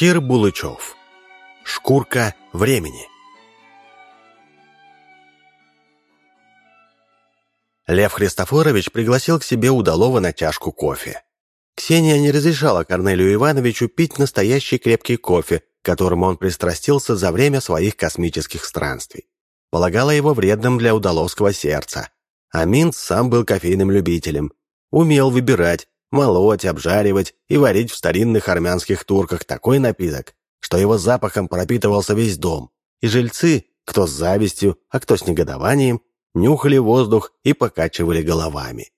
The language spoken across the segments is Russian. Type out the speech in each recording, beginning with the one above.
Кир Булычев. Шкурка времени. Лев Христофорович пригласил к себе Удалова на чашку кофе. Ксения не разрешала Корнелию Ивановичу пить настоящий крепкий кофе, к которому он пристрастился за время своих космических странствий. Полагала его вредным для удаловского сердца. А Минц сам был кофейным любителем. Умел выбирать, молоть, обжаривать и варить в старинных армянских турках такой напиток, что его запахом пропитывался весь дом, и жильцы, кто с завистью, а кто с негодованием, нюхали воздух и покачивали головами.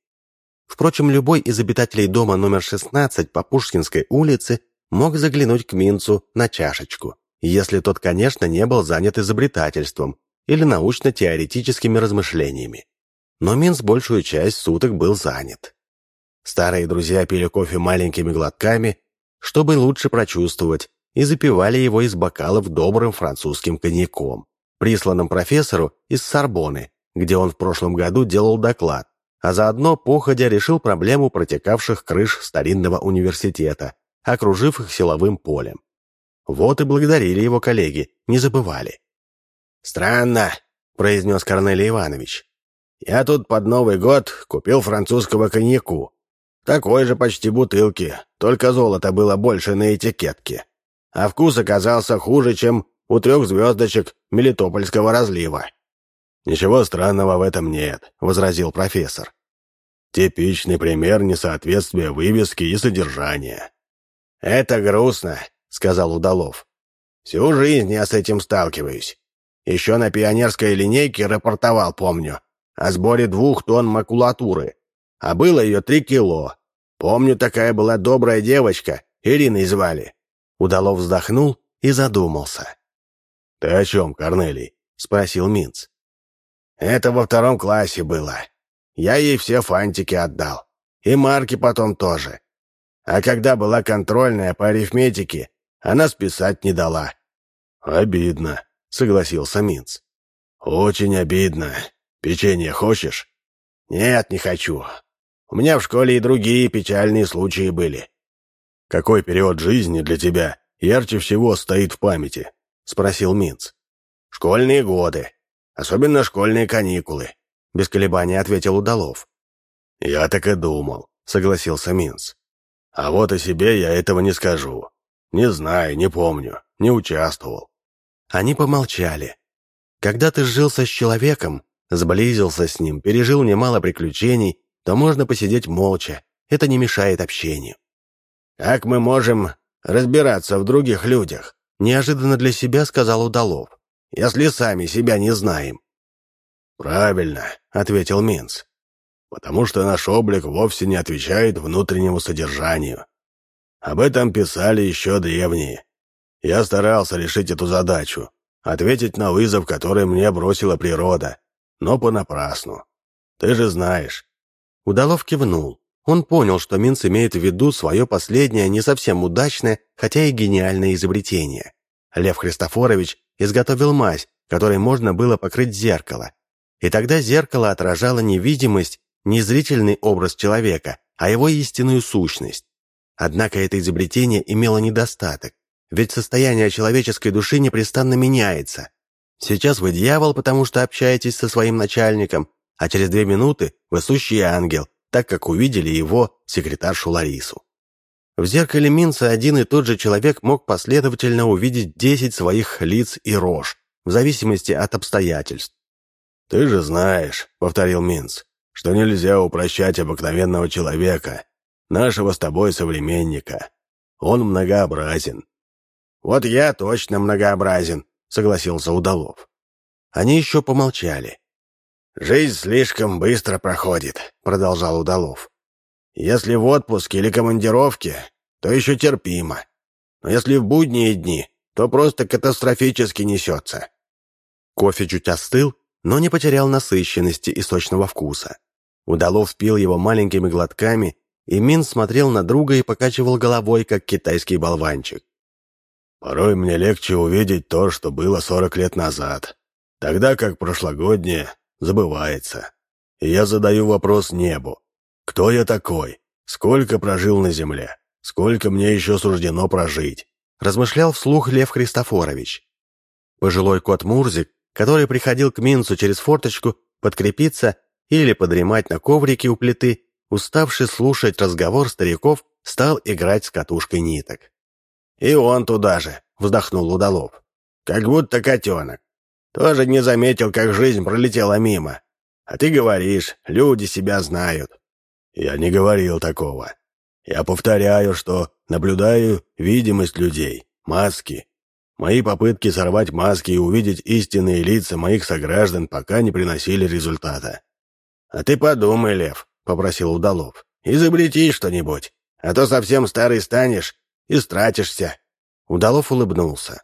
Впрочем, любой из обитателей дома номер 16 по Пушкинской улице мог заглянуть к Минцу на чашечку, если тот, конечно, не был занят изобретательством или научно-теоретическими размышлениями. Но Минц большую часть суток был занят. Старые друзья пили кофе маленькими глотками, чтобы лучше прочувствовать, и запивали его из бокалов добрым французским коньяком, присланным профессору из Сорбоны, где он в прошлом году делал доклад, а заодно походя решил проблему протекавших крыш старинного университета, окружив их силовым полем. Вот и благодарили его коллеги, не забывали. «Странно», — произнес Корнелий Иванович. «Я тут под Новый год купил французского коньяку. Такой же почти бутылки, только золота было больше на этикетке. А вкус оказался хуже, чем у трех звездочек Мелитопольского разлива. «Ничего странного в этом нет», — возразил профессор. «Типичный пример несоответствия вывески и содержания». «Это грустно», — сказал Удалов. «Всю жизнь я с этим сталкиваюсь. Еще на пионерской линейке рапортовал, помню, о сборе двух тонн макулатуры, а было ее три кило. Помню, такая была добрая девочка, Ириной звали». Удалов вздохнул и задумался. «Ты о чем, Корнелий?» — спросил Минц. Это во втором классе было. Я ей все фантики отдал. И марки потом тоже. А когда была контрольная по арифметике, она списать не дала. «Обидно», — согласился Минц. «Очень обидно. Печенье хочешь?» «Нет, не хочу. У меня в школе и другие печальные случаи были». «Какой период жизни для тебя ярче всего стоит в памяти?» — спросил Минц. «Школьные годы. Особенно школьные каникулы», — без колебаний ответил Удалов. «Я так и думал», — согласился Минц. «А вот о себе я этого не скажу. Не знаю, не помню, не участвовал». Они помолчали. Когда ты сжился с человеком, сблизился с ним, пережил немало приключений, то можно посидеть молча, это не мешает общению. «Как мы можем разбираться в других людях?» Неожиданно для себя сказал Удалов если сами себя не знаем?» «Правильно», — ответил Минц. «Потому что наш облик вовсе не отвечает внутреннему содержанию. Об этом писали еще древние. Я старался решить эту задачу, ответить на вызов, который мне бросила природа, но понапрасну. Ты же знаешь». Удалов кивнул. Он понял, что Минц имеет в виду свое последнее, не совсем удачное, хотя и гениальное изобретение. Лев Христофорович изготовил мазь, которой можно было покрыть зеркало. И тогда зеркало отражало не видимость, не зрительный образ человека, а его истинную сущность. Однако это изобретение имело недостаток, ведь состояние человеческой души непрестанно меняется. Сейчас вы дьявол, потому что общаетесь со своим начальником, а через две минуты вы сущий ангел, так как увидели его секретаршу Ларису. В зеркале Минца один и тот же человек мог последовательно увидеть десять своих лиц и рож, в зависимости от обстоятельств. «Ты же знаешь», — повторил Минц, «что нельзя упрощать обыкновенного человека, нашего с тобой современника. Он многообразен». «Вот я точно многообразен», — согласился Удалов. Они еще помолчали. «Жизнь слишком быстро проходит», — продолжал Удалов. Если в отпуске или командировке, то еще терпимо. Но если в будние дни, то просто катастрофически несется. Кофе чуть остыл, но не потерял насыщенности и сочного вкуса. Удалов пил его маленькими глотками, и Мин смотрел на друга и покачивал головой, как китайский болванчик. «Порой мне легче увидеть то, что было сорок лет назад, тогда как прошлогоднее забывается. И я задаю вопрос небу. Кто я такой? Сколько прожил на земле? Сколько мне еще суждено прожить? размышлял вслух Лев Христофорович. Пожилой кот Мурзик, который приходил к Минцу через форточку подкрепиться или подремать на коврике у плиты, уставший слушать разговор стариков, стал играть с катушкой ниток. «И он туда же», — вздохнул Удалов. «Как будто котенок. Тоже не заметил, как жизнь пролетела мимо. А ты говоришь, люди себя знают». «Я не говорил такого. Я повторяю, что наблюдаю видимость людей, маски. Мои попытки сорвать маски и увидеть истинные лица моих сограждан пока не приносили результата. «А ты подумай, Лев», — попросил Удалов. «Изобрети что-нибудь, а то совсем старый станешь и стратишься». Удалов улыбнулся.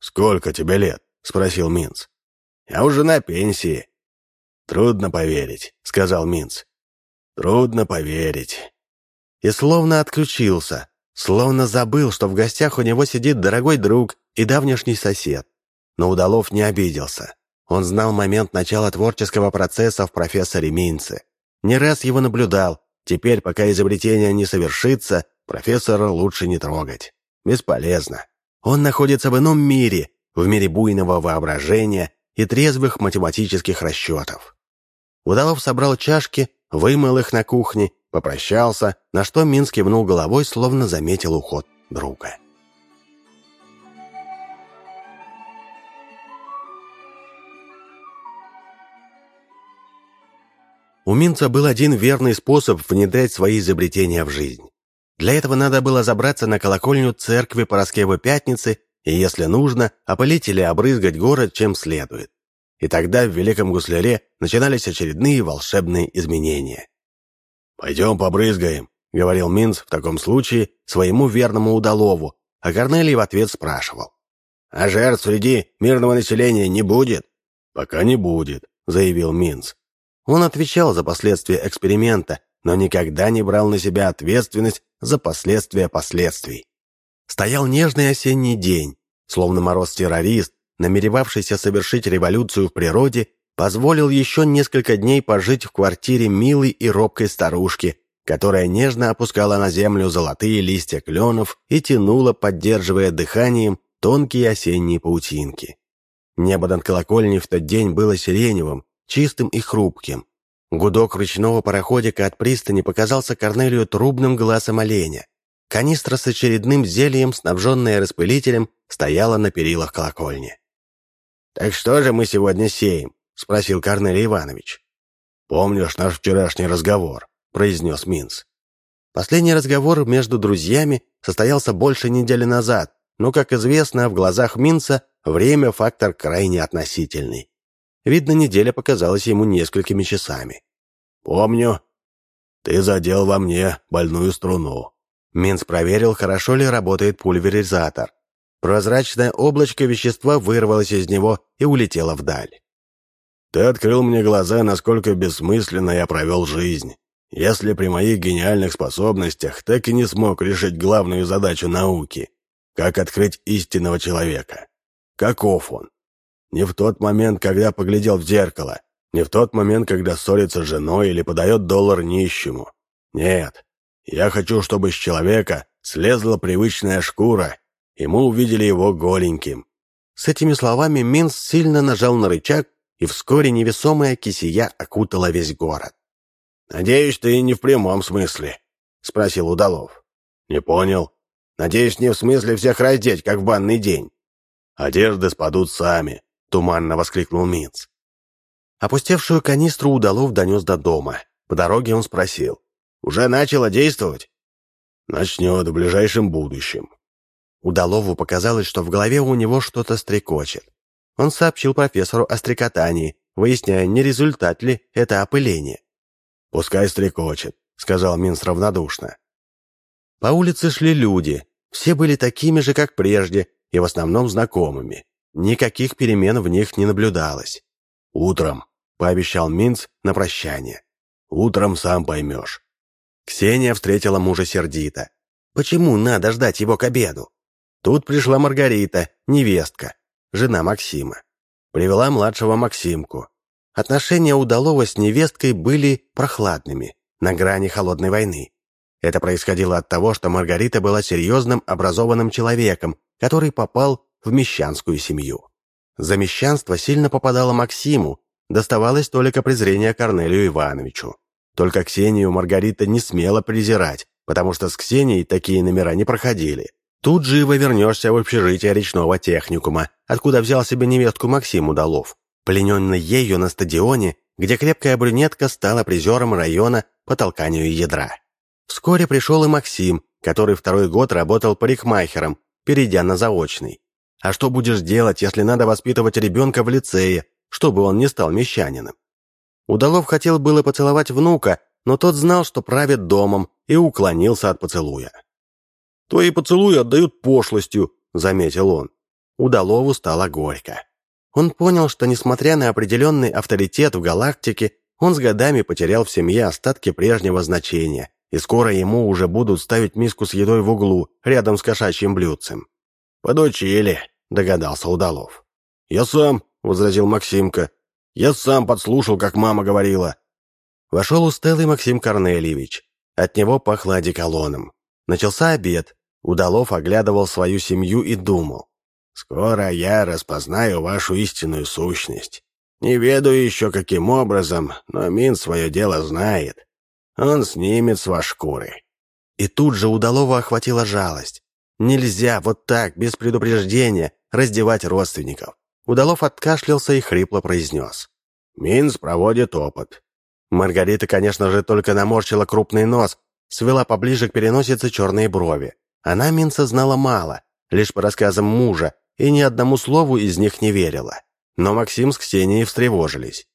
«Сколько тебе лет?» — спросил Минц. «Я уже на пенсии». «Трудно поверить», — сказал Минц. «Трудно поверить» и словно отключился, словно забыл, что в гостях у него сидит дорогой друг и давнешний сосед. Но Удалов не обиделся. Он знал момент начала творческого процесса в профессоре Минце. Не раз его наблюдал. Теперь, пока изобретение не совершится, профессора лучше не трогать. Бесполезно. Он находится в ином мире, в мире буйного воображения и трезвых математических расчетов. Удалов собрал чашки, вымыл их на кухне попрощался, на что Минск кивнул головой, словно заметил уход друга. У Минца был один верный способ внедрять свои изобретения в жизнь. Для этого надо было забраться на колокольню церкви Пороскевой Пятницы и, если нужно, опылить или обрызгать город чем следует. И тогда в Великом Гусляре начинались очередные волшебные изменения. «Пойдем побрызгаем», — говорил Минц в таком случае своему верному удалову, а Корнелий в ответ спрашивал. «А жертв среди мирного населения не будет?» «Пока не будет», — заявил Минц. Он отвечал за последствия эксперимента, но никогда не брал на себя ответственность за последствия последствий. Стоял нежный осенний день, словно мороз-террорист, намеревавшийся совершить революцию в природе позволил еще несколько дней пожить в квартире милой и робкой старушки, которая нежно опускала на землю золотые листья кленов и тянула, поддерживая дыханием, тонкие осенние паутинки. Небо над колокольней в тот день было сиреневым, чистым и хрупким. Гудок ручного пароходика от пристани показался Корнелию трубным глазом оленя. Канистра с очередным зельем, снабженная распылителем, стояла на перилах колокольни. «Так что же мы сегодня сеем?» — спросил Корнелий Иванович. «Помнишь наш вчерашний разговор?» — произнес Минц. Последний разговор между друзьями состоялся больше недели назад, но, как известно, в глазах Минца время — фактор крайне относительный. Видно, неделя показалась ему несколькими часами. «Помню. Ты задел во мне больную струну». Минц проверил, хорошо ли работает пульверизатор. Прозрачное облачко вещества вырвалось из него и улетело вдаль. Ты открыл мне глаза, насколько бессмысленно я провел жизнь. Если при моих гениальных способностях так и не смог решить главную задачу науки, как открыть истинного человека. Каков он? Не в тот момент, когда поглядел в зеркало, не в тот момент, когда ссорится с женой или подает доллар нищему. Нет, я хочу, чтобы с человека слезла привычная шкура, и мы увидели его голеньким. С этими словами Минс сильно нажал на рычаг, и вскоре невесомая кисия окутала весь город. «Надеюсь, ты не в прямом смысле?» — спросил Удалов. «Не понял. Надеюсь, не в смысле всех раздеть, как в банный день». «Одежды спадут сами», — туманно воскликнул Минц. Опустевшую канистру Удалов донес до дома. По дороге он спросил. «Уже начало действовать?» «Начнет в ближайшем будущем». Удалову показалось, что в голове у него что-то стрекочет. Он сообщил профессору о стрекотании, выясняя, не результат ли это опыление. «Пускай стрекочет», — сказал Минс равнодушно. По улице шли люди. Все были такими же, как прежде, и в основном знакомыми. Никаких перемен в них не наблюдалось. «Утром», — пообещал Минц на прощание. «Утром сам поймешь». Ксения встретила мужа сердито. Почему надо ждать его к обеду? Тут пришла Маргарита, невестка жена Максима. Привела младшего Максимку. Отношения Удалова с невесткой были прохладными, на грани холодной войны. Это происходило от того, что Маргарита была серьезным, образованным человеком, который попал в мещанскую семью. За мещанство сильно попадало Максиму, доставалось только презрение Корнелию Ивановичу. Только Ксению Маргарита не смела презирать, потому что с Ксенией такие номера не проходили. Тут живо вернешься в общежитие речного техникума, откуда взял себе невестку Максим Удалов, плененный ею на стадионе, где крепкая брюнетка стала призером района по толканию ядра. Вскоре пришел и Максим, который второй год работал парикмахером, перейдя на заочный. А что будешь делать, если надо воспитывать ребенка в лицее, чтобы он не стал мещанином? Удалов хотел было поцеловать внука, но тот знал, что правит домом, и уклонился от поцелуя. «Твои поцелуи отдают пошлостью», — заметил он. Удалову стало горько. Он понял, что, несмотря на определенный авторитет в галактике, он с годами потерял в семье остатки прежнего значения, и скоро ему уже будут ставить миску с едой в углу, рядом с кошачьим блюдцем. «Подучили», — догадался Удалов. «Я сам», — возразил Максимка. «Я сам подслушал, как мама говорила». Вошел усталый Максим Корнельевич. От него пахло одеколоном. Начался обед. Удалов оглядывал свою семью и думал. «Скоро я распознаю вашу истинную сущность. Не ведаю еще каким образом, но Мин свое дело знает. Он снимет с вас шкуры». И тут же Удалова охватила жалость. Нельзя вот так, без предупреждения, раздевать родственников. Удалов откашлялся и хрипло произнес. «Минс проводит опыт». Маргарита, конечно же, только наморщила крупный нос, свела поближе к переносице черные брови. Она Минца знала мало, лишь по рассказам мужа, и ни одному слову из них не верила. Но Максим с Ксенией встревожились.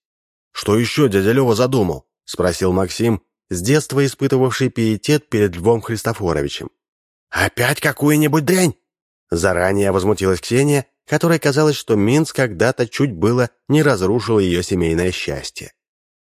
«Что еще дядя Лева задумал?» – спросил Максим, с детства испытывавший пиетет перед Львом Христофоровичем. «Опять какую-нибудь дрянь?» Заранее возмутилась Ксения, которой казалось, что Минск когда-то чуть было не разрушил ее семейное счастье.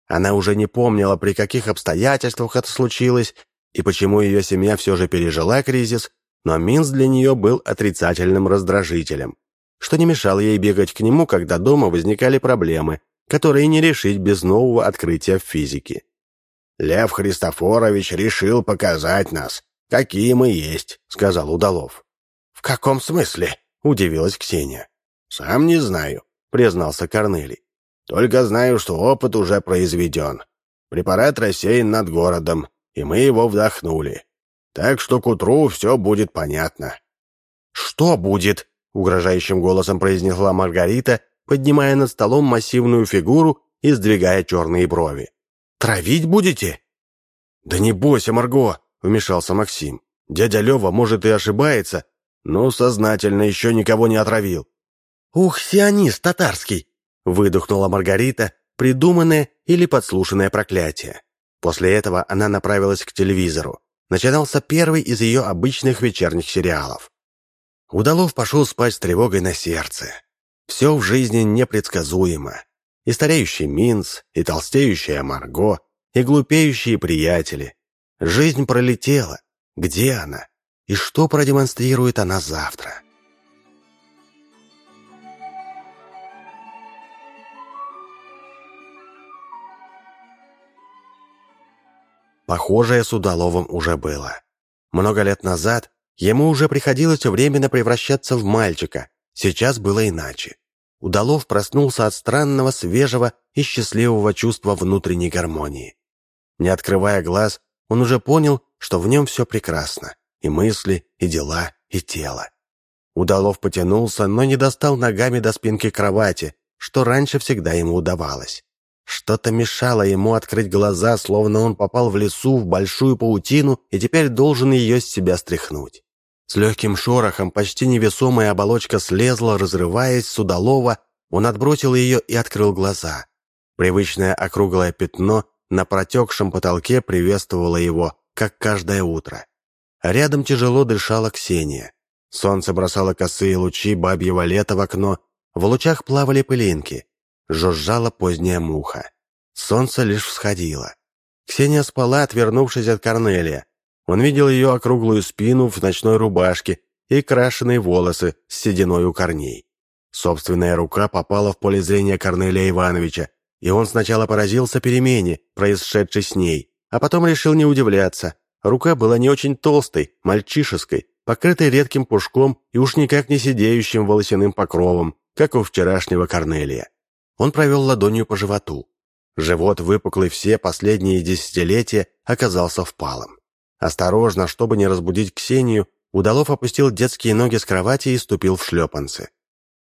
Она уже не помнила, при каких обстоятельствах это случилось и почему ее семья все же пережила кризис, но Минск для нее был отрицательным раздражителем, что не мешало ей бегать к нему, когда дома возникали проблемы, которые не решить без нового открытия в физике. «Лев Христофорович решил показать нас, какие мы есть», — сказал Удалов. «В каком смысле?» — удивилась Ксения. «Сам не знаю», — признался Корнелий. «Только знаю, что опыт уже произведен. Препарат рассеян над городом, и мы его вдохнули. Так что к утру все будет понятно». «Что будет?» — угрожающим голосом произнесла Маргарита, поднимая над столом массивную фигуру и сдвигая черные брови. «Травить будете?» «Да не бойся, Марго!» вмешался Максим. «Дядя Лева, может, и ошибается, но сознательно еще никого не отравил». «Ух, сионист татарский!» — выдохнула Маргарита, придуманное или подслушанное проклятие. После этого она направилась к телевизору. Начинался первый из ее обычных вечерних сериалов. Удалов пошел спать с тревогой на сердце. Все в жизни непредсказуемо. И стареющий Минц, и толстеющая Марго, и глупеющие приятели, Жизнь пролетела. Где она? И что продемонстрирует она завтра? Похожее с Удаловым уже было. Много лет назад ему уже приходилось временно превращаться в мальчика. Сейчас было иначе. Удалов проснулся от странного, свежего и счастливого чувства внутренней гармонии. Не открывая глаз, он уже понял, что в нем все прекрасно. И мысли, и дела, и тело. Удалов потянулся, но не достал ногами до спинки кровати, что раньше всегда ему удавалось. Что-то мешало ему открыть глаза, словно он попал в лесу в большую паутину и теперь должен ее с себя стряхнуть. С легким шорохом почти невесомая оболочка слезла, разрываясь с удалова, он отбросил ее и открыл глаза. Привычное округлое пятно на протекшем потолке приветствовала его, как каждое утро. Рядом тяжело дышала Ксения. Солнце бросало косые лучи бабьего лета в окно, в лучах плавали пылинки. Жужжала поздняя муха. Солнце лишь всходило. Ксения спала, отвернувшись от Корнелия. Он видел ее округлую спину в ночной рубашке и крашеные волосы с сединой у корней. Собственная рука попала в поле зрения Корнелия Ивановича, и он сначала поразился перемене, происшедшей с ней, а потом решил не удивляться. Рука была не очень толстой, мальчишеской, покрытый редким пушком и уж никак не сидеющим волосяным покровом, как у вчерашнего Корнелия. Он провел ладонью по животу. Живот, выпуклый все последние десятилетия, оказался впалым. Осторожно, чтобы не разбудить Ксению, Удалов опустил детские ноги с кровати и ступил в шлепанцы.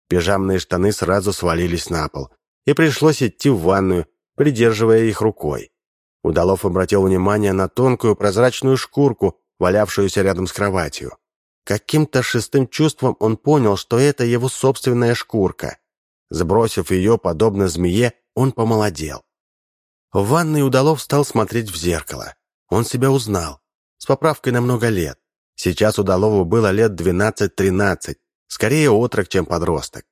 Пижамные штаны сразу свалились на пол, и пришлось идти в ванную, придерживая их рукой. Удалов обратил внимание на тонкую прозрачную шкурку, валявшуюся рядом с кроватью. Каким-то шестым чувством он понял, что это его собственная шкурка. Сбросив ее, подобно змее, он помолодел. В ванной Удалов стал смотреть в зеркало. Он себя узнал. С поправкой на много лет. Сейчас Удалову было лет 12-13. Скорее отрок, чем подросток.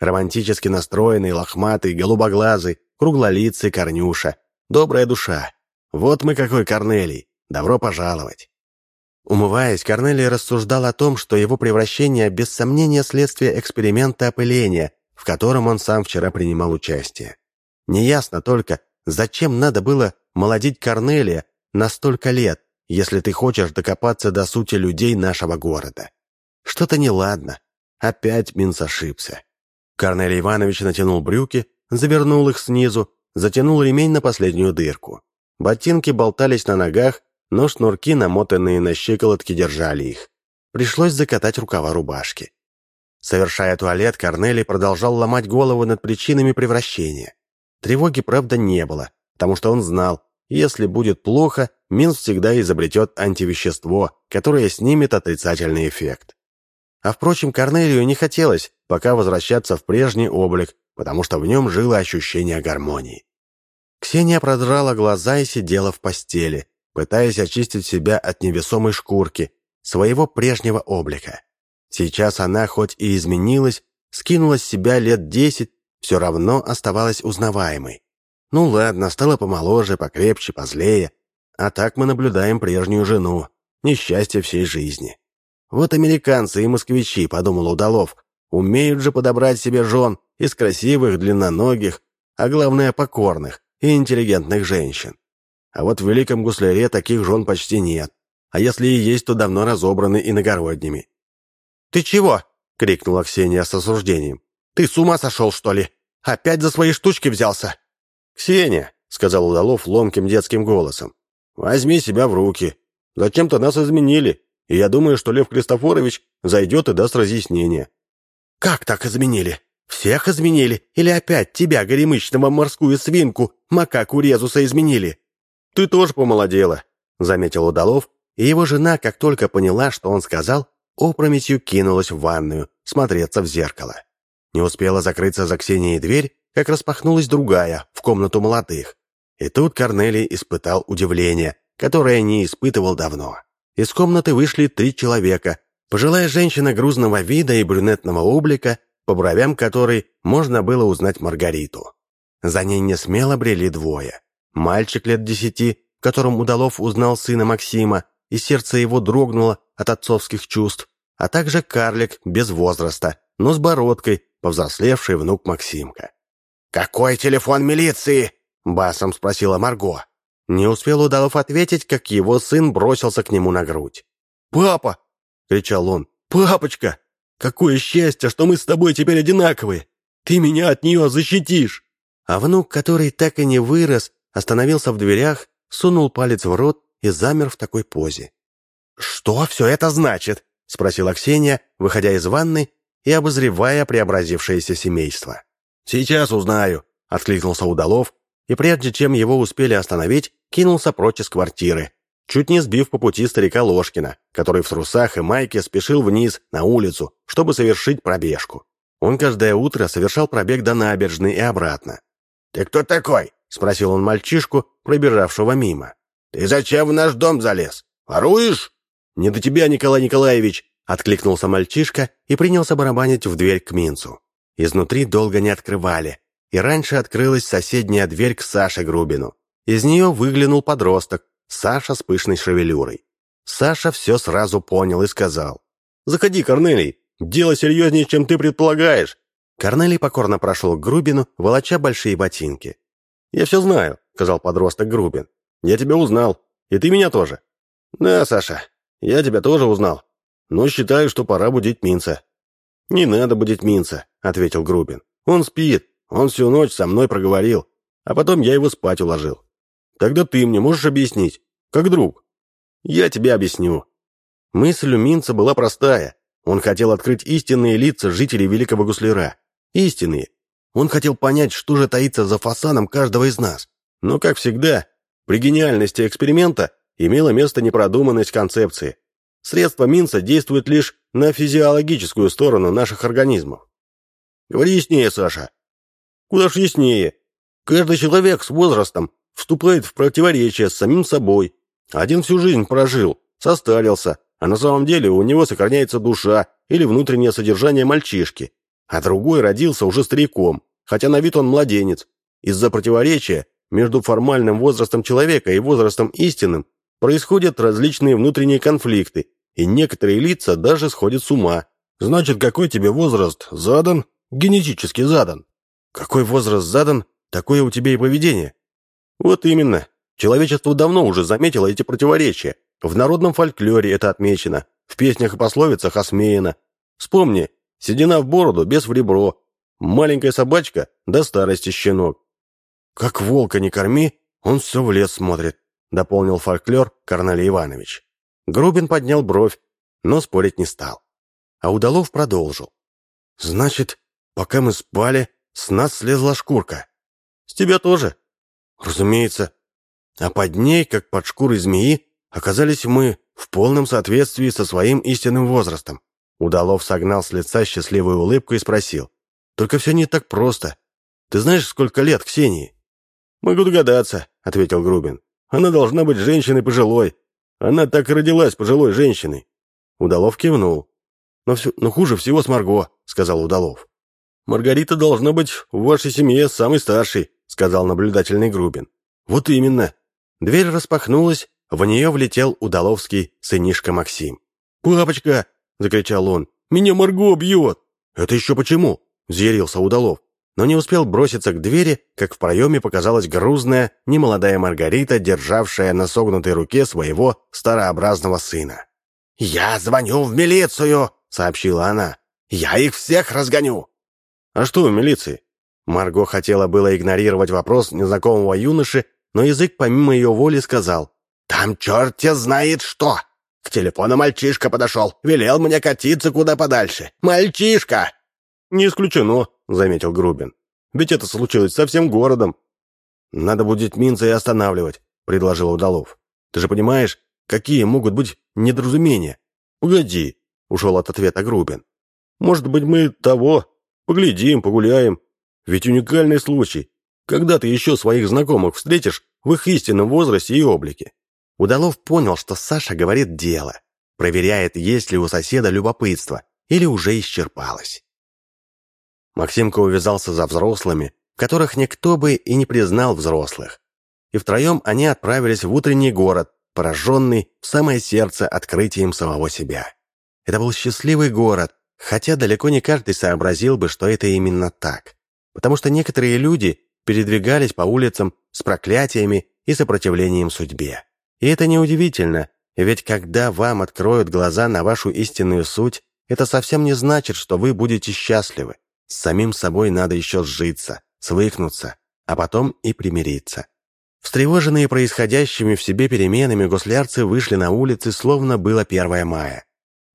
Романтически настроенный, лохматый, голубоглазый, круглолицый Корнюша. Добрая душа. Вот мы какой Корнелий. Добро пожаловать. Умываясь, Корнелий рассуждал о том, что его превращение без сомнения следствие эксперимента опыления, в котором он сам вчера принимал участие. Неясно только, Зачем надо было молодить Корнелия на столько лет, если ты хочешь докопаться до сути людей нашего города? Что-то неладно. Опять Минц ошибся. Корнелий Иванович натянул брюки, завернул их снизу, затянул ремень на последнюю дырку. Ботинки болтались на ногах, но шнурки, намотанные на щиколотки, держали их. Пришлось закатать рукава рубашки. Совершая туалет, Корнелий продолжал ломать голову над причинами превращения. Тревоги, правда, не было, потому что он знал, если будет плохо, Минс всегда изобретет антивещество, которое снимет отрицательный эффект. А впрочем, Корнелию не хотелось пока возвращаться в прежний облик, потому что в нем жило ощущение гармонии. Ксения продрала глаза и сидела в постели, пытаясь очистить себя от невесомой шкурки, своего прежнего облика. Сейчас она, хоть и изменилась, скинула с себя лет десять все равно оставалась узнаваемой. Ну ладно, стала помоложе, покрепче, позлее. А так мы наблюдаем прежнюю жену. Несчастье всей жизни. Вот американцы и москвичи, подумал Удалов, умеют же подобрать себе жен из красивых, длинноногих, а главное, покорных и интеллигентных женщин. А вот в Великом Гусляре таких жен почти нет. А если и есть, то давно разобраны иногородними. «Ты чего?» — крикнула Ксения с осуждением. Ты с ума сошел, что ли? Опять за свои штучки взялся?» «Ксения», — сказал Удалов ломким детским голосом, — «возьми себя в руки. Зачем-то нас изменили, и я думаю, что Лев Христофорович зайдет и даст разъяснение». «Как так изменили? Всех изменили? Или опять тебя, горемычного морскую свинку, макаку Резуса изменили?» «Ты тоже помолодела», — заметил Удалов, и его жена, как только поняла, что он сказал, опрометью кинулась в ванную смотреться в зеркало. Не успела закрыться за Ксенией дверь, как распахнулась другая, в комнату молодых. И тут Корнелий испытал удивление, которое не испытывал давно. Из комнаты вышли три человека. Пожилая женщина грузного вида и брюнетного облика, по бровям которой можно было узнать Маргариту. За ней не смело брели двое. Мальчик лет десяти, в котором Удалов узнал сына Максима, и сердце его дрогнуло от отцовских чувств, а также карлик без возраста, но с бородкой, повзрослевший внук Максимка. «Какой телефон милиции?» — басом спросила Марго. Не успел Удалов ответить, как его сын бросился к нему на грудь. «Папа!» — кричал он. «Папочка! Какое счастье, что мы с тобой теперь одинаковые! Ты меня от нее защитишь!» А внук, который так и не вырос, остановился в дверях, сунул палец в рот и замер в такой позе. «Что все это значит?» — спросила Ксения, выходя из ванны и обозревая преобразившееся семейство. «Сейчас узнаю», — откликнулся Удалов, и прежде чем его успели остановить, кинулся прочь из квартиры, чуть не сбив по пути старика Ложкина, который в трусах и майке спешил вниз, на улицу, чтобы совершить пробежку. Он каждое утро совершал пробег до набережной и обратно. «Ты кто такой?» — спросил он мальчишку, пробежавшего мимо. «Ты зачем в наш дом залез? Воруешь?» «Не до тебя, Николай Николаевич!» Откликнулся мальчишка и принялся барабанить в дверь к Минцу. Изнутри долго не открывали, и раньше открылась соседняя дверь к Саше Грубину. Из нее выглянул подросток, Саша с пышной шевелюрой. Саша все сразу понял и сказал. «Заходи, Корнелий, дело серьезнее, чем ты предполагаешь». Корнелий покорно прошел к Грубину, волоча большие ботинки. «Я все знаю», — сказал подросток Грубин. «Я тебя узнал, и ты меня тоже». «Да, Саша, я тебя тоже узнал. но считаю, что пора будить Минца». «Не надо будить Минца», — ответил Грубин. «Он спит, он всю ночь со мной проговорил, а потом я его спать уложил. Тогда ты мне можешь объяснить, как друг?» «Я тебе объясню». Мысль у Минца была простая. Он хотел открыть истинные лица жителей Великого Гусляра. Истинные. Он хотел понять, что же таится за фасадом каждого из нас. Но, как всегда, при гениальности эксперимента имела место непродуманность концепции. Средства Минца действуют лишь на физиологическую сторону наших организмов. Говори яснее, Саша. Куда ж яснее. Каждый человек с возрастом вступает в противоречие с самим собой. Один всю жизнь прожил, состарился, а на самом деле у него сохраняется душа или внутреннее содержание мальчишки, а другой родился уже стариком, хотя на вид он младенец. Из-за противоречия между формальным возрастом человека и возрастом истинным происходят различные внутренние конфликты, и некоторые лица даже сходят с ума. Значит, какой тебе возраст задан? Генетически задан. Какой возраст задан, такое у тебя и поведение. Вот именно. Человечество давно уже заметило эти противоречия. В народном фольклоре это отмечено, в песнях и пословицах осмеяно. Вспомни, седина в бороду, без в ребро, маленькая собачка до старости щенок. Как волка не корми, он все в лес смотрит, дополнил фольклор Корнелий Иванович. Грубин поднял бровь, но спорить не стал. А Удалов продолжил. «Значит, пока мы спали, с нас слезла шкурка. С тебя тоже?» «Разумеется. А под ней, как под шкурой змеи, Оказались мы в полном соответствии со своим истинным возрастом. Удалов согнал с лица счастливую улыбку и спросил. «Только все не так просто. Ты знаешь, сколько лет Ксении?» «Могу догадаться», — ответил Грубин. «Она должна быть женщиной пожилой. Она так и родилась пожилой женщиной». Удалов кивнул. «Но, все, но хуже всего с Марго», — сказал Удалов. «Маргарита должна быть в вашей семье самой старшей», — сказал наблюдательный Грубин. «Вот именно». Дверь распахнулась, в нее влетел удаловский сынишка Максим. «Папочка!» — закричал он. «Меня Марго бьет!» «Это еще почему?» — взъярился Удалов. Но не успел броситься к двери, как в проеме показалась грузная, немолодая Маргарита, державшая на согнутой руке своего старообразного сына. «Я звоню в милицию!» — сообщила она. «Я их всех разгоню!» «А что в милиции?» Марго хотела было игнорировать вопрос незнакомого юноши, но язык помимо ее воли сказал «Там черт знает что!» К телефону мальчишка подошел, велел мне катиться куда подальше. «Мальчишка!» «Не исключено», — заметил Грубин. «Ведь это случилось со всем городом». «Надо будет Минца и останавливать», — предложил Удалов. «Ты же понимаешь, какие могут быть недоразумения?» «Угоди», — ушел от ответа Грубин. «Может быть, мы того, поглядим, погуляем. Ведь уникальный случай. Когда ты еще своих знакомых встретишь в их истинном возрасте и облике?» Удалов понял, что Саша говорит дело, проверяет, есть ли у соседа любопытство, или уже исчерпалось. Максимка увязался за взрослыми, которых никто бы и не признал взрослых. И втроем они отправились в утренний город, пораженный в самое сердце открытием самого себя. Это был счастливый город, хотя далеко не каждый сообразил бы, что это именно так. Потому что некоторые люди передвигались по улицам с проклятиями и сопротивлением судьбе. И это неудивительно, ведь когда вам откроют глаза на вашу истинную суть, это совсем не значит, что вы будете счастливы. С самим собой надо еще сжиться, свыкнуться, а потом и примириться. Встревоженные происходящими в себе переменами гуслярцы вышли на улицы, словно было 1 мая.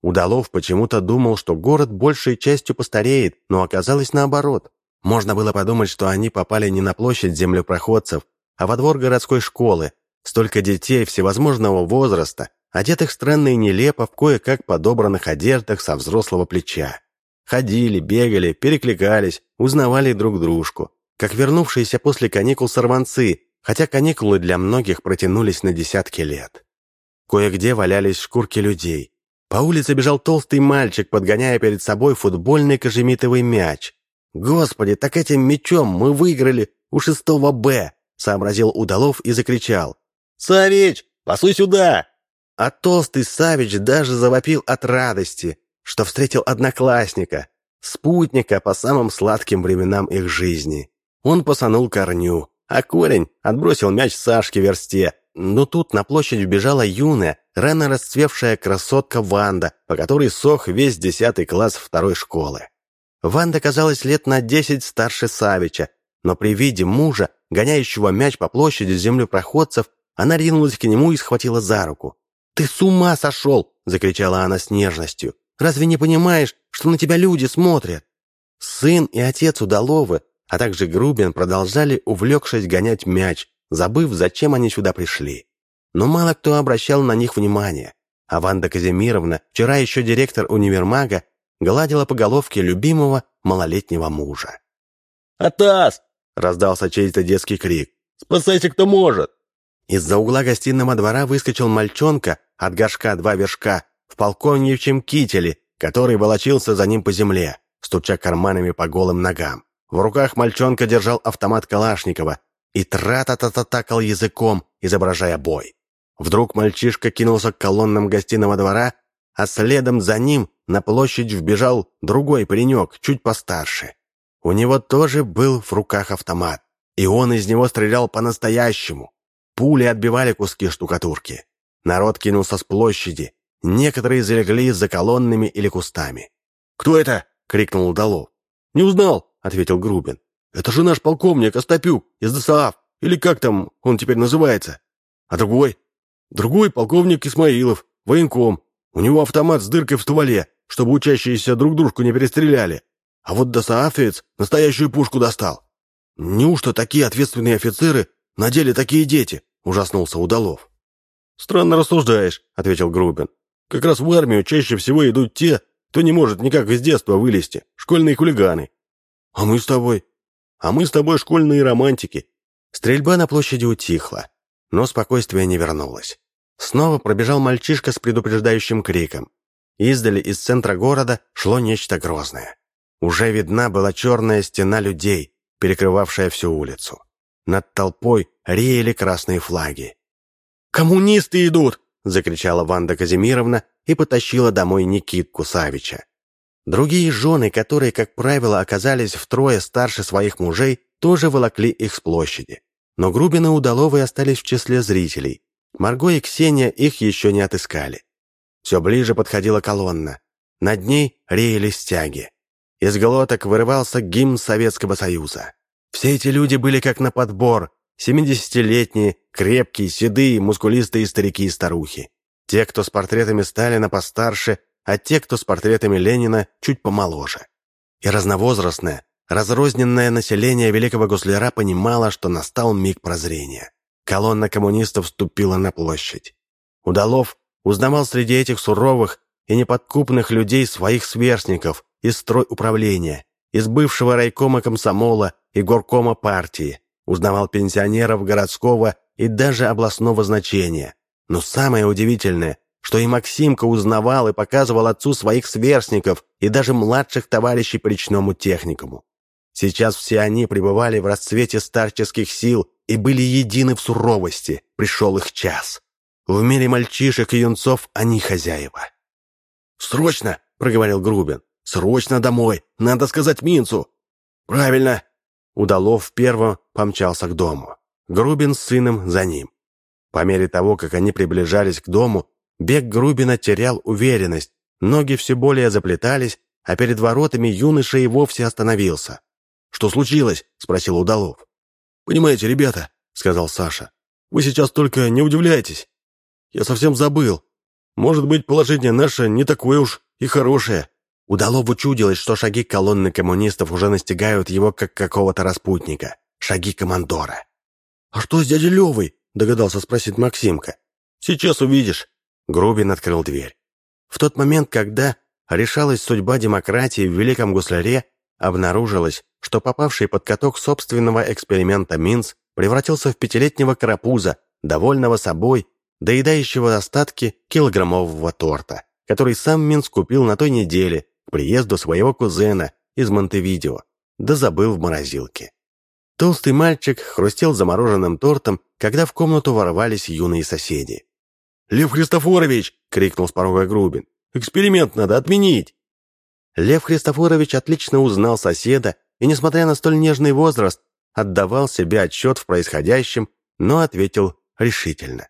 Удалов почему-то думал, что город большей частью постареет, но оказалось наоборот. Можно было подумать, что они попали не на площадь землепроходцев, а во двор городской школы, Столько детей всевозможного возраста, одетых странно и нелепо в кое-как подобранных одеждах со взрослого плеча. Ходили, бегали, перекликались, узнавали друг дружку, как вернувшиеся после каникул сорванцы, хотя каникулы для многих протянулись на десятки лет. Кое-где валялись шкурки людей. По улице бежал толстый мальчик, подгоняя перед собой футбольный кожемитовый мяч. «Господи, так этим мячом мы выиграли у шестого Б!» — сообразил Удалов и закричал. «Савич, пасуй сюда!» А толстый Савич даже завопил от радости, что встретил одноклассника, спутника по самым сладким временам их жизни. Он посанул корню, а корень отбросил мяч Сашке версте, но тут на площадь вбежала юная, рано расцвевшая красотка Ванда, по которой сох весь десятый класс второй школы. Ванда казалась лет на десять старше Савича, но при виде мужа, гоняющего мяч по площади землепроходцев, она ринулась к нему и схватила за руку. «Ты с ума сошел!» — закричала она с нежностью. «Разве не понимаешь, что на тебя люди смотрят?» Сын и отец Удаловы, а также Грубин продолжали, увлекшись, гонять мяч, забыв, зачем они сюда пришли. Но мало кто обращал на них внимание, а Ванда Казимировна, вчера еще директор универмага, гладила по головке любимого малолетнего мужа. «Атас!» — раздался чей-то детский крик. «Спасайся, кто может!» Из-за угла гостиного двора выскочил мальчонка от горшка два вершка в полковничьем кителе, который волочился за ним по земле, стуча карманами по голым ногам. В руках мальчонка держал автомат Калашникова и тра-та-та-та-такал языком, изображая бой. Вдруг мальчишка кинулся к колоннам гостиного двора, а следом за ним на площадь вбежал другой паренек, чуть постарше. У него тоже был в руках автомат, и он из него стрелял по-настоящему. Пули отбивали куски штукатурки. Народ кинулся с площади. Некоторые залегли за колоннами или кустами. «Кто это?» — крикнул Удалов. «Не узнал», — ответил Грубин. «Это же наш полковник Остапюк из ДСААФ, или как там он теперь называется. А другой? Другой полковник Исмаилов, военком. У него автомат с дыркой в стволе, чтобы учащиеся друг дружку не перестреляли. А вот ДСААФец настоящую пушку достал. Неужто такие ответственные офицеры на деле такие дети?» — ужаснулся Удалов. «Странно рассуждаешь», — ответил Грубин. «Как раз в армию чаще всего идут те, кто не может никак из детства вылезти, школьные хулиганы. А мы с тобой? А мы с тобой школьные романтики». Стрельба на площади утихла, но спокойствие не вернулось. Снова пробежал мальчишка с предупреждающим криком. Издали из центра города шло нечто грозное. Уже видна была черная стена людей, перекрывавшая всю улицу. Над толпой реяли красные флаги. «Коммунисты идут!» — закричала Ванда Казимировна и потащила домой Никитку Савича. Другие жены, которые, как правило, оказались втрое старше своих мужей, тоже волокли их с площади. Но Грубин и Удаловы остались в числе зрителей. Марго и Ксения их еще не отыскали. Все ближе подходила колонна. Над ней реяли стяги. Из глоток вырывался гимн Советского Союза. Все эти люди были как на подбор, семидесятилетние, крепкие, седые, мускулистые старики и старухи. Те, кто с портретами Сталина постарше, а те, кто с портретами Ленина чуть помоложе. И разновозрастное, разрозненное население Великого Гусляра понимало, что настал миг прозрения. Колонна коммунистов вступила на площадь. Удалов узнавал среди этих суровых и неподкупных людей своих сверстников из строй управления, из бывшего райкома комсомола и горкома партии, узнавал пенсионеров городского и даже областного значения. Но самое удивительное, что и Максимка узнавал и показывал отцу своих сверстников и даже младших товарищей по речному техникуму. Сейчас все они пребывали в расцвете старческих сил и были едины в суровости. Пришел их час. В мире мальчишек и юнцов они хозяева. «Срочно!» — проговорил Грубин. «Срочно домой! Надо сказать Минцу!» «Правильно!» Удалов первым помчался к дому. Грубин с сыном за ним. По мере того, как они приближались к дому, бег Грубина терял уверенность, ноги все более заплетались, а перед воротами юноша и вовсе остановился. «Что случилось?» — спросил Удалов. «Понимаете, ребята», — сказал Саша, — «вы сейчас только не удивляйтесь. Я совсем забыл. Может быть, положение наше не такое уж и хорошее». Удалову чудилось, что шаги колонны коммунистов уже настигают его, как какого-то распутника. Шаги командора. «А что с дядей Левой?» — догадался спросить Максимка. «Сейчас увидишь». Грубин открыл дверь. В тот момент, когда решалась судьба демократии в Великом Гусляре, обнаружилось, что попавший под каток собственного эксперимента Минц превратился в пятилетнего карапуза, довольного собой, доедающего остатки килограммового торта, который сам Минц купил на той неделе, к приезду своего кузена из Монтевидео, да забыл в морозилке. Толстый мальчик хрустел замороженным тортом, когда в комнату ворвались юные соседи. «Лев Христофорович!» — крикнул с порога Грубин. «Эксперимент надо отменить!» Лев Христофорович отлично узнал соседа и, несмотря на столь нежный возраст, отдавал себе отчет в происходящем, но ответил решительно.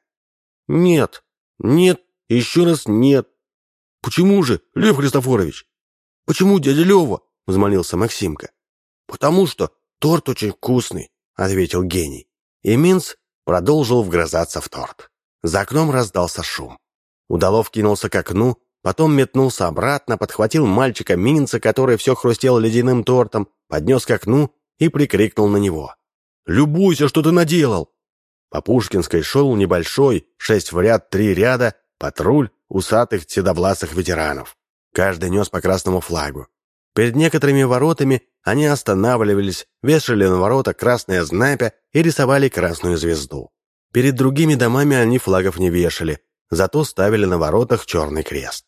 «Нет, нет, еще раз нет». «Почему же, Лев Христофорович?» «Почему дядя Лева?» — взмолился Максимка. «Потому что торт очень вкусный», — ответил гений. И Минц продолжил вгрызаться в торт. За окном раздался шум. Удалов кинулся к окну, потом метнулся обратно, подхватил мальчика Минца, который все хрустел ледяным тортом, поднес к окну и прикрикнул на него. «Любуйся, что ты наделал!» По Пушкинской шел небольшой, шесть в ряд, три ряда, патруль усатых седовласых ветеранов. Каждый нес по красному флагу. Перед некоторыми воротами они останавливались, вешали на ворота красное знамя и рисовали красную звезду. Перед другими домами они флагов не вешали, зато ставили на воротах черный крест.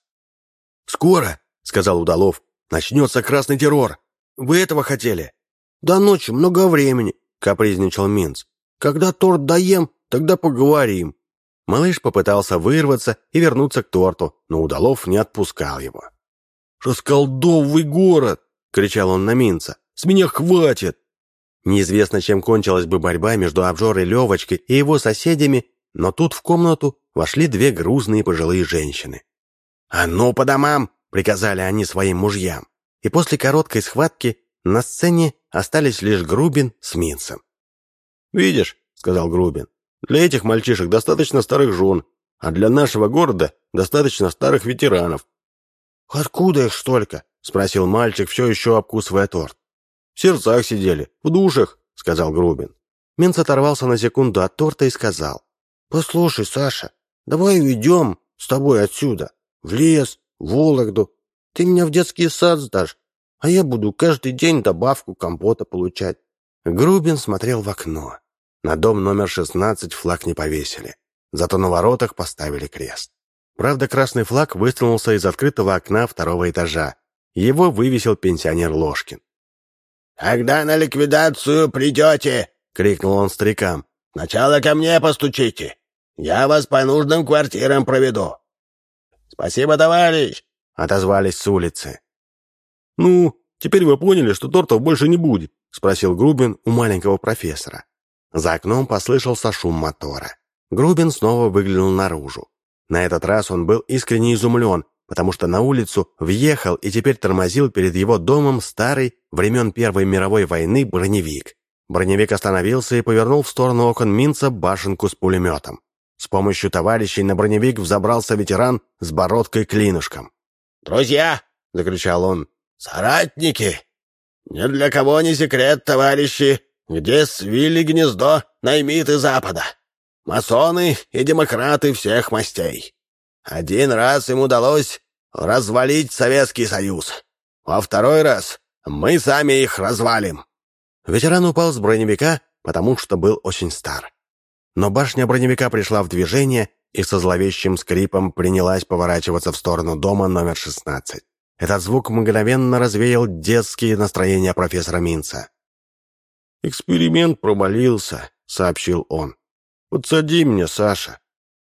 «Скоро», — сказал Удалов, — «начнется красный террор. Вы этого хотели?» «До ночи много времени», — капризничал Минц. «Когда торт доем, тогда поговорим». Малыш попытался вырваться и вернуться к торту, но Удалов не отпускал его. «Расколдовый город!» — кричал он на Минца. «С меня хватит!» Неизвестно, чем кончилась бы борьба между обжорой Левочкой и его соседями, но тут в комнату вошли две грузные пожилые женщины. «А ну, по домам!» — приказали они своим мужьям. И после короткой схватки на сцене остались лишь Грубин с Минцем. «Видишь», — сказал Грубин, — «для этих мальчишек достаточно старых жен, а для нашего города достаточно старых ветеранов. «Откуда их столько?» — спросил мальчик, все еще обкусывая торт. «В сердцах сидели, в душах», — сказал Грубин. Минц оторвался на секунду от торта и сказал. «Послушай, Саша, давай уйдем с тобой отсюда, в лес, в Вологду. Ты меня в детский сад сдашь, а я буду каждый день добавку компота получать». Грубин смотрел в окно. На дом номер 16 флаг не повесили. Зато на воротах поставили крест. Правда, красный флаг высунулся из открытого окна второго этажа. Его вывесил пенсионер Ложкин. «Когда на ликвидацию придете?» — крикнул он старикам. «Сначала ко мне постучите. Я вас по нужным квартирам проведу». «Спасибо, товарищ!» — отозвались с улицы. «Ну, теперь вы поняли, что тортов больше не будет?» — спросил Грубин у маленького профессора. За окном послышался шум мотора. Грубин снова выглянул наружу. На этот раз он был искренне изумлен, потому что на улицу въехал и теперь тормозил перед его домом старый, времен Первой мировой войны, броневик. Броневик остановился и повернул в сторону окон Минца башенку с пулеметом. С помощью товарищей на броневик взобрался ветеран с бородкой-клинушком. «Друзья!» — закричал он. «Соратники! Ни для кого не секрет, товарищи, где свили гнездо наймиты Запада. Масоны и демократы всех мастей. Один раз им удалось развалить Советский Союз. Во второй раз мы сами их развалим». Ветеран упал с броневика, потому что был очень стар. Но башня броневика пришла в движение и со зловещим скрипом принялась поворачиваться в сторону дома номер 16. Этот звук мгновенно развеял детские настроения профессора Минца. «Эксперимент провалился», — сообщил он. «Подсади меня, Саша».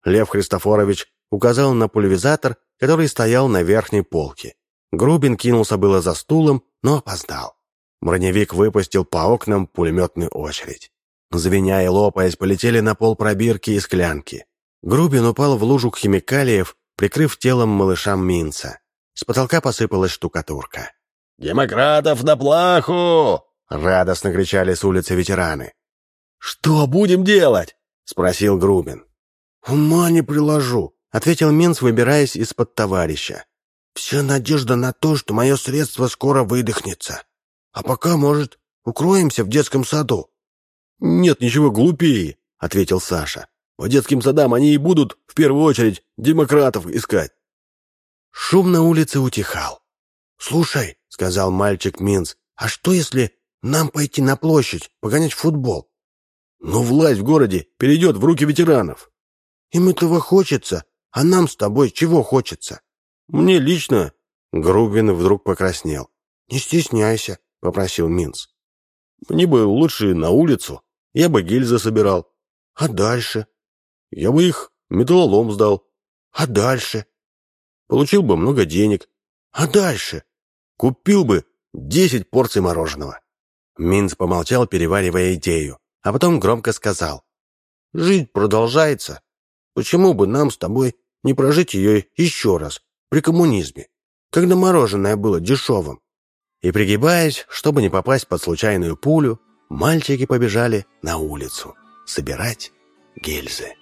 Лев Христофорович указал на пульверизатор, который стоял на верхней полке. Грубин кинулся было за стулом, но опоздал. Броневик выпустил по окнам пулеметную очередь. Звеня и лопаясь, полетели на пол пробирки и склянки. Грубин упал в лужу химикалиев, прикрыв телом малышам Минца. С потолка посыпалась штукатурка. «Демократов на плаху!» — радостно кричали с улицы ветераны. «Что будем делать?» — спросил Грубин. «Ума не приложу», — ответил Минц, выбираясь из-под товарища. «Вся надежда на то, что мое средство скоро выдохнется. А пока, может, укроемся в детском саду?» «Нет ничего глупее», — ответил Саша. «По детским садам они и будут, в первую очередь, демократов искать». Шум на улице утихал. «Слушай», — сказал мальчик Минц, «а что если нам пойти на площадь, погонять футбол? Но власть в городе перейдет в руки ветеранов. Им этого хочется, а нам с тобой чего хочется? Мне лично...» Грубин вдруг покраснел. «Не стесняйся», — попросил Минц. «Мне бы лучше на улицу. Я бы гильзы собирал». «А дальше?» «Я бы их металлолом сдал». «А дальше?» «Получил бы много денег». «А дальше?» «Купил бы десять порций мороженого». Минц помолчал, переваривая идею а потом громко сказал. Жизнь продолжается. Почему бы нам с тобой не прожить ее еще раз, при коммунизме, когда мороженое было дешевым?» И пригибаясь, чтобы не попасть под случайную пулю, мальчики побежали на улицу собирать гильзы.